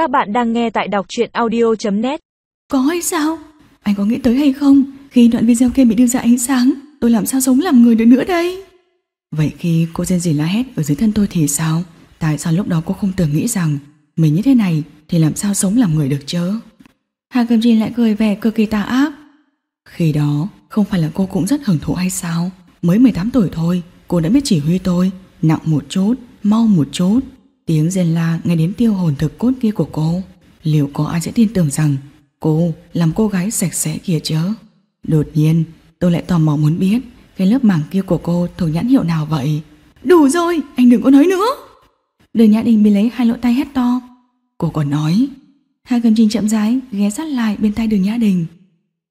Các bạn đang nghe tại đọc truyện audio.net Có hay sao? Anh có nghĩ tới hay không? Khi đoạn video kia bị đưa ra ánh sáng, tôi làm sao sống làm người được nữa đây? Vậy khi cô rên rỉ la hét ở dưới thân tôi thì sao? Tại sao lúc đó cô không từng nghĩ rằng mình như thế này thì làm sao sống làm người được chứ? Hà Cầm Trinh lại cười vẻ cực kỳ tà ác. Khi đó, không phải là cô cũng rất hưởng thụ hay sao? Mới 18 tuổi thôi, cô đã biết chỉ huy tôi, nặng một chút, mau một chút. Tiếng rên la nghe đến tiêu hồn thực cốt kia của cô. Liệu có ai sẽ tin tưởng rằng cô làm cô gái sạch sẽ kia chứ? Đột nhiên, tôi lại tò mò muốn biết cái lớp màng kia của cô thuộc nhãn hiệu nào vậy? Đủ rồi, anh đừng có nói nữa. Đường Nhã Đình bị lấy hai lỗ tay hét to. Cô còn nói. Hà Cầm Trinh chậm rãi ghé sát lại bên tay đường Nhã Đình.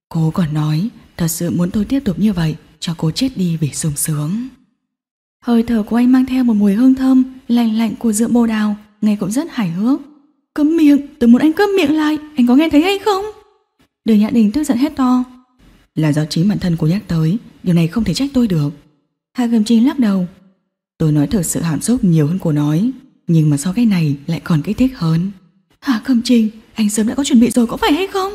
Cô còn nói thật sự muốn tôi tiếp tục như vậy cho cô chết đi vì sung sướng. Hơi thở của anh mang theo một mùi hương thơm lạnh lạnh của rượu bồ đào, nghe cũng rất hài hước. Câm miệng, tôi muốn anh câm miệng lại, anh có nghe thấy hay không? Đường Nhã Đình tức giận hét to. Là do chính bản thân cô nhắc tới, điều này không thể trách tôi được. Hà Cầm Trinh lắc đầu. Tôi nói thật sự hàm xúc nhiều hơn cô nói, nhưng mà sau cái này lại còn kích thích hơn. Hà Cầm Trinh, anh sớm đã có chuẩn bị rồi có phải hay không?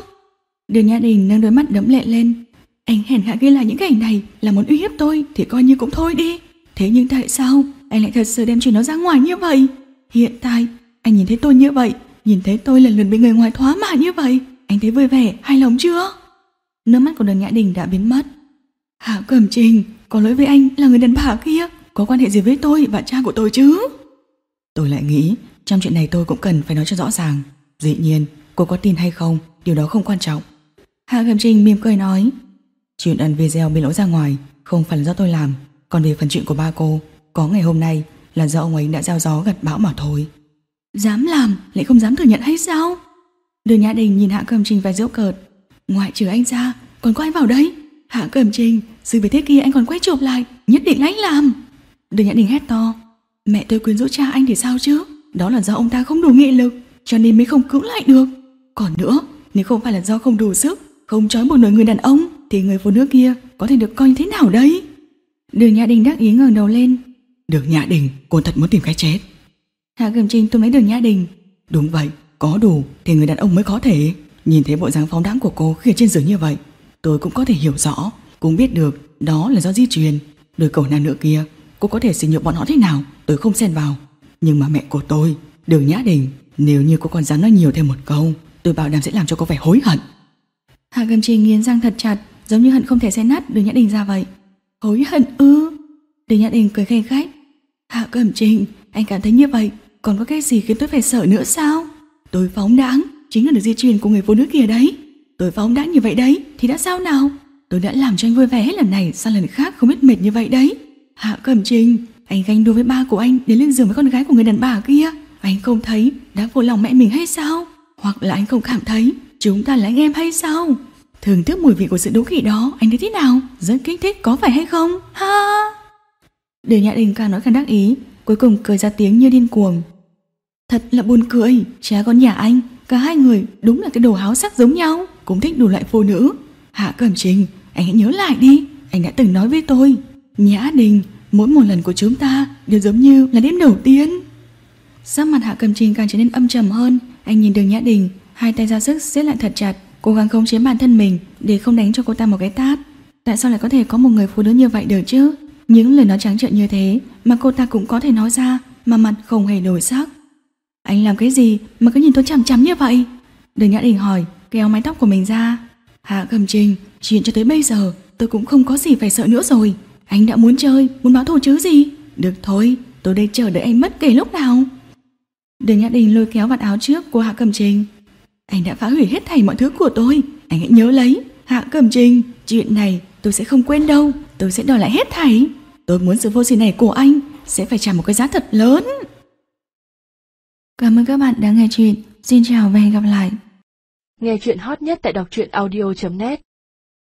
Đường Nhã Đình nâng đôi mắt đẫm lệ lên. Anh hèn hạ ghi lại những cảnh này là muốn uy hiếp tôi thì coi như cũng thôi đi. Thế nhưng tại sao anh lại thật sự đem chuyện nó ra ngoài như vậy? Hiện tại, anh nhìn thấy tôi như vậy, nhìn thấy tôi lần lượt bị người ngoài thoá mạ như vậy, anh thấy vui vẻ, hài lòng chưa? Nước mắt của đường Nhã Đình đã biến mất. Hạ Cẩm Trình, có lỗi với anh là người đàn bà kia, có quan hệ gì với tôi và cha của tôi chứ? Tôi lại nghĩ, trong chuyện này tôi cũng cần phải nói cho rõ ràng. Dĩ nhiên, cô có tin hay không, điều đó không quan trọng. Hạ Cẩm Trình mỉm cười nói, chuyện ẩn video bị lỗi ra ngoài, không phải là do tôi làm, còn về phần chuyện của ba cô, có ngày hôm nay là do ông ấy đã gieo gió gặt bão mà thôi. Dám làm, lại không dám thừa nhận hay sao? Đường Nhã Đình nhìn Hạ Cẩm Trình và giễu cợt. Ngoại trừ anh ra, còn có ai vào đấy? Hạ Cẩm Trình, sự việc thế kia anh còn quay chụp lại, nhất định là anh làm. Đường Nhã Đình hét to. Mẹ tôi quyến rũ cha anh thì sao chứ? Đó là do ông ta không đủ nghị lực, cho nên mới không cứu lại được. Còn nữa, nếu không phải là do không đủ sức, không trói buộc nổi người đàn ông, thì người phụ nữ kia có thể được coi như thế nào đấy? Đường Nhã Đình đắc ý ngẩng đầu lên. Đường Nhã Đình, cô thật muốn tìm cái chết. Hạ Cẩm Trinh túm lấy Đường Nhã Đình. Đúng vậy, có đủ thì người đàn ông mới có thể. Nhìn thấy bộ dáng phóng đãng của cô khi ở trên giường như vậy, tôi cũng có thể hiểu rõ, cũng biết được đó là do di truyền. Đôi cầu nam nữ kia, cô có thể sử dụng bọn họ thế nào, tôi không xen vào. Nhưng mà mẹ của tôi, Đường Nhã Đình, nếu như cô còn dám nói nhiều thêm một câu, tôi bảo đảm sẽ làm cho cô phải hối hận. Hạ Cẩm Trinh nghiến răng thật chặt, giống như hận không thể xé nát Đường Nhã Đình ra vậy. Hối hận ư? Đường Nhã Đình cười khen khách. Hạ Cẩm Trình, anh cảm thấy như vậy, còn có cái gì khiến tôi phải sợ nữa sao? Tôi phóng đáng, chính là được di truyền của người phụ nữ kia đấy. Tôi phóng đáng như vậy đấy, thì đã sao nào? Tôi đã làm cho anh vui vẻ hết lần này sang lần khác không biết mệt như vậy đấy. Hạ Cẩm Trình, anh ganh đua với ba của anh đến lên giường với con gái của người đàn bà kia. Anh không thấy đã phụ lòng mẹ mình hay sao? Hoặc là anh không cảm thấy chúng ta là anh em hay sao? Thưởng thức mùi vị của sự đố kỵ đó, Anh thấy thế nào? Rất kích thích, có phải hay không? Ha! Đường Nhã Đình càng nói càng đắc ý, Cuối cùng cười ra tiếng như điên cuồng Thật là buồn cười, Cha con nhà anh, Cả hai người đúng là cái đồ háo sắc giống nhau, Cũng thích đủ loại phụ nữ Hạ Cẩm Trình, Anh hãy nhớ lại đi, Anh đã từng nói với tôi, Nhã Đình, Mỗi một lần của chúng ta Đều giống như là đêm đầu tiên Sắc mặt Hạ Cẩm Trình càng trở nên âm trầm hơn, Anh nhìn đường Nhã Đình, Hai tay ra sức siết lại thật chặt cố gắng khống chế bản thân mình để không đánh cho cô ta một cái tát. Tại sao lại có thể có một người phụ nữ như vậy được chứ? Những lời nói trắng trợn như thế mà cô ta cũng có thể nói ra mà mặt không hề đổi sắc. Anh làm cái gì mà cứ nhìn tôi chằm chằm như vậy? Đường Nhã Đình hỏi, kéo mái tóc của mình ra. Hạ Cầm Trình, chuyện cho tới bây giờ tôi cũng không có gì phải sợ nữa rồi. Anh đã muốn chơi, muốn báo thù chứ gì? Được thôi, tôi đây chờ đợi anh mất kể lúc nào. Đường Nhã Đình lôi kéo vạt áo trước của Hạ Cầm Trình. Anh đã phá hủy hết thảy mọi thứ của tôi. Anh hãy nhớ lấy. Hạ Cẩm Trình Chuyện này tôi sẽ không quên đâu. Tôi sẽ đòi lại hết thảy. Tôi muốn sự vô sỉ này của anh Sẽ phải trả một cái giá thật lớn. Cảm ơn các bạn đã nghe chuyện. Xin chào và hẹn gặp lại. Nghe chuyện hot nhất tại đọc truyện audio.net